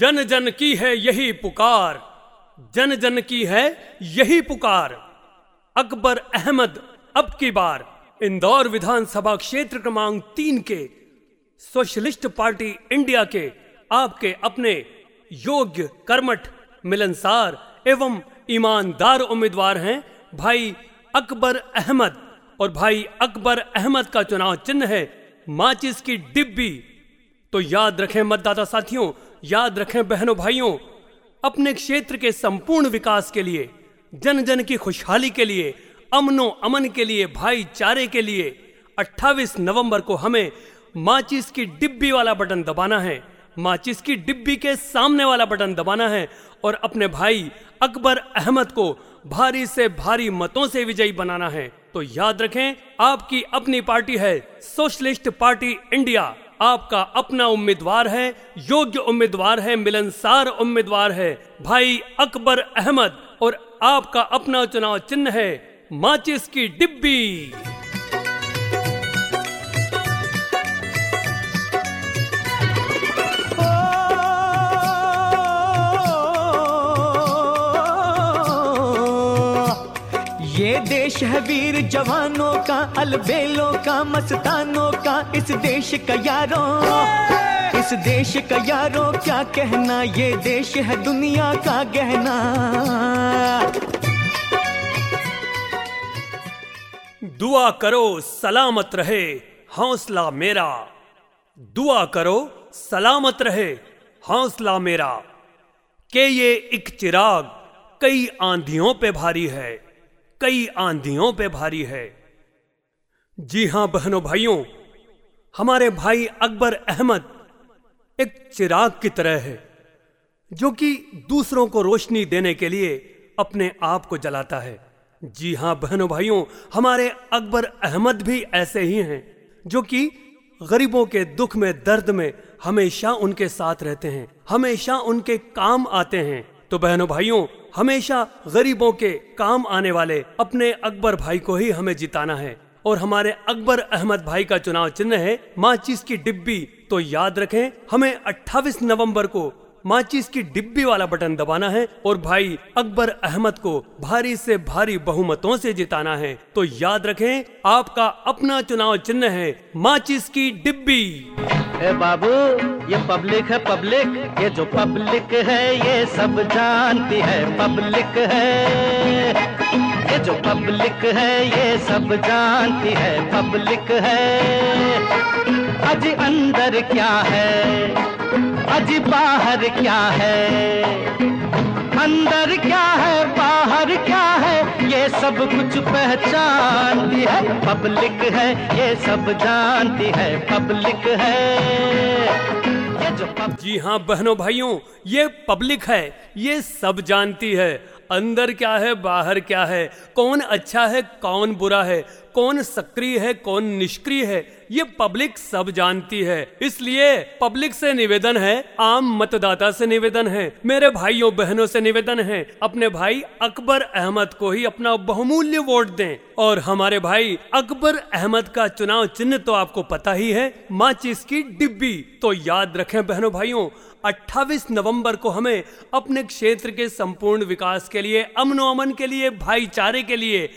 जन जन की है यही पुकार। जन जन की है यही पुकार। अकबर अहमद, अब की बार। इंदौर विधानसभा क्षेत्र क्रमांक तीन के, सोशलिस्ट पार्टी इंडिया के, आपके अपने योग्य, कर्मठ, मिलनसार एवं ईमानदार उम्मीदवार हैं भाई अकबर अहमद। और भाई अकबर अहमद का चुनाव चिन्ह है माचिस की डिब्बी। तो याद रखें मतदाता साथियों याद रखें बहनों भाइयों, अपने क्षेत्र के संपूर्ण विकास के लिए जन जन की खुशहाली के लिए, अमनो अमन के लिए, भाईचारे के लिए 28 नवंबर को हमें माचिस की डिब्बी वाला बटन दबाना है। माचिस की डिब्बी के सामने वाला बटन दबाना है और अपने भाई अकबर अहमद को भारी से भारी मतों से विजयी बनाना है। तो याद रखें, आपकी अपनी पार्टी है सोशलिस्ट पार्टी इंडिया। आपका अपना उम्मीदवार है, योग्य उम्मीदवार है, मिलनसार उम्मीदवार है। भाई अकबर अहमद, और आपका अपना चुनाव चिन्ह है माचिस की डिब्बी। देश है वीर जवानों का, अलबेलों का, मस्तानों का, इस देश का यारों। इस देश का यारों, क्या कहना? ये देश है दुनिया का गहना। दुआ करो, सलामत रहे, हौसला मेरा। दुआ करो, सलामत रहे, हौसला मेरा। के ये एक चिराग, कई आंधियों पे भारी है। कई आंधियों पे भारी है। जी हाँ, बहनों भाइयों, हमारे भाई अकबर अहमद एक चिराग की तरह है, जो कि दूसरों को रोशनी देने के लिए अपने आप को जलाता है। जी हाँ, बहनों भाइयों, हमारे अकबर अहमद भी ऐसे ही हैं, जो कि गरीबों के दुख में, दर्द में हमेशा उनके साथ रहते हैं, हमेशा उनके काम आते हैं। तो बहनों भाइयों, हमेशा गरीबों के काम आने वाले अपने अकबर भाई को ही हमें जिताना है। और हमारे अकबर अहमद भाई का चुनाव चिन्ह है, माचिस की डिब्बी तो याद रखें, हमें 28 नवंबर को माचिस की डिब्बी वाला बटन दबाना है और भाई अकबर अहमद को भारी से भारी बहुमतों से जिताना है। तो याद रखें, आपका अपना चुनाव चिन्ह है माचिस की डिब्बी। बाबू, ये पब्लिक है पब्लिक, ये जो पब्लिक है, ये सब जानती है पब्लिक है। ये जो पब्लिक है, ये सब जानती है पब्लिक है। अज अंदर क्या है? अज बाहर क्या है? अंदर क्या है? बाहर क्या है? ये सब कुछ पहचानती है। पब्लिक है, ये सब जानती है। पब्लिक है। पब... जी हाँ बहनों भाइयों, ये पब्लिक है, ये सब जानती है। अंदर क्या है, बाहर क्या है? कौन अच्छा है, कौन बुरा है? कौन सक्रिय है, कौन निष्क्रिय है, ये पब्लिक सब जानती है। इसलिए पब्लिक से निवेदन है, आम मतदाता से निवेदन है, मेरे भाइयों, बहनों से निवेदन है, अपने भाई अकबर अहमद को ही अपना बहुमूल्य वोट दें। और हमारे भाई अकबर अहमद का चुनाव चिन्ह तो आपको पता ही है, माचिस की डिब्बी। तो याद रखें बहनों, भाइयों 28 नवंबर को हमें अपने क्षेत्र के संपूर्ण विकास के लिए अमनो अमन के लिए, भाईचारे के लिए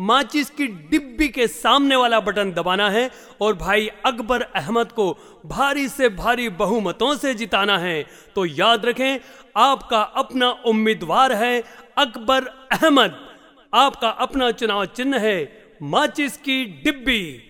माचिस की डिब्बी के सामने वाला बटन दबाना है और भाई अकबर अहमद को भारी से भारी बहुमतों से जिताना है। तो याद रखें, आपका अपना उम्मीदवार है अकबर अहमद। आपका अपना चुनाव चिन्ह है माचिस की डिब्बी।